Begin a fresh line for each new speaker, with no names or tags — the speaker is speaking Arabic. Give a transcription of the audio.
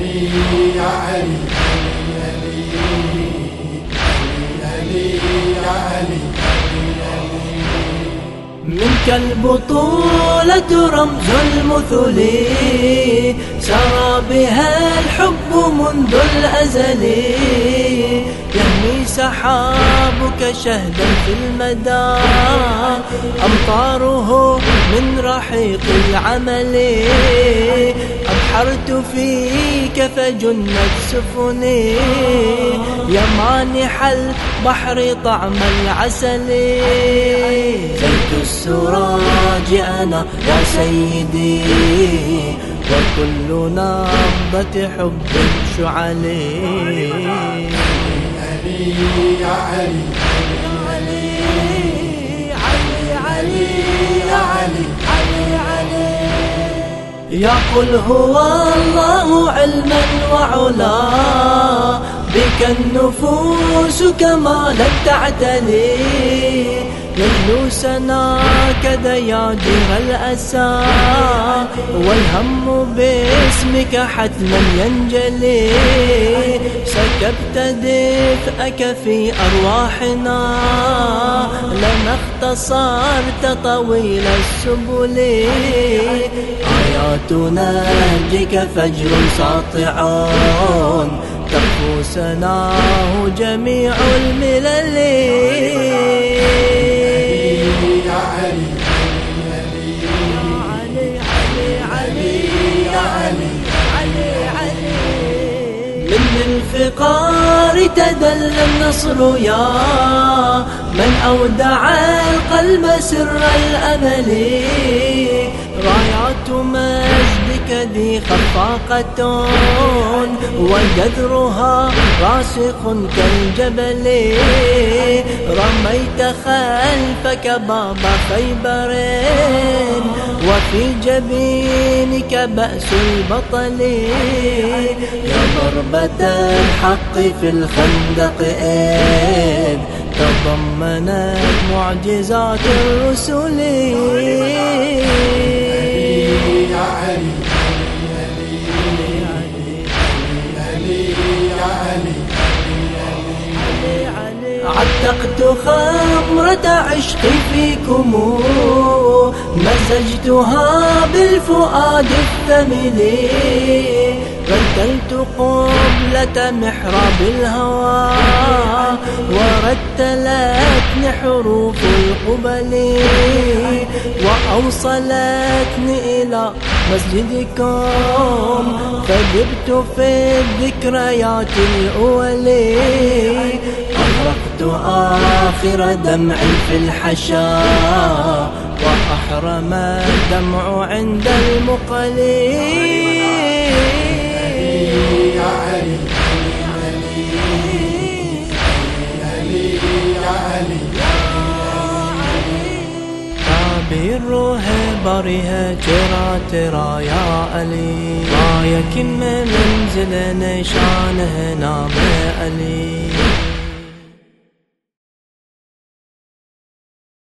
علي يا علي علي علي يا علي
منك البطولة رمز المثل سرى بها الحب منذ الأزل يهمي سحابك شهدا في المدى أمطاره من رحيق العمل أبحرت فيك فجنت سفني يا مانح البحر طعم العسل. زيت السراج أنا يا سيدي وكل نبضة حب شعلي.
علي يا علي.
يقول هو الله علما وعلا بك النفوس كمالا تعتلي يجلو سنا كدياجر الأسى والهم باسمك حتما ينجلي. سكبت دفئك في أرواحنا لما اختصرت طويل السبل. آيات نهجك فجر ساطع تخفو سناه جميع الملل. من الفقار تدل النصر يا من أودع القلب سر الأمل. رايات مجدك ذي خفاقة وجذرها راسخ كالجبل رميت خلفك باب خيبر وفي جبينك بأس البطل يا ضربة الحق في الخندق إذ تضمنت معجزات الرسل
يا علي
عتقت خمرة عشقي فيكم مزجتها بالفؤاد الثمل بدلت قبلة محراب الهوى ورتلتني حروف القبل. وأوصلتني إلى مسجدكم فجبت في الذكريات الأول. أغرقت آخر دمع في الحشا وأحرم الدمع عند المقل
يا علي علي يا علي
بيروح بريها ترى ترى يا علي. رايك منزل نشان هنا علي.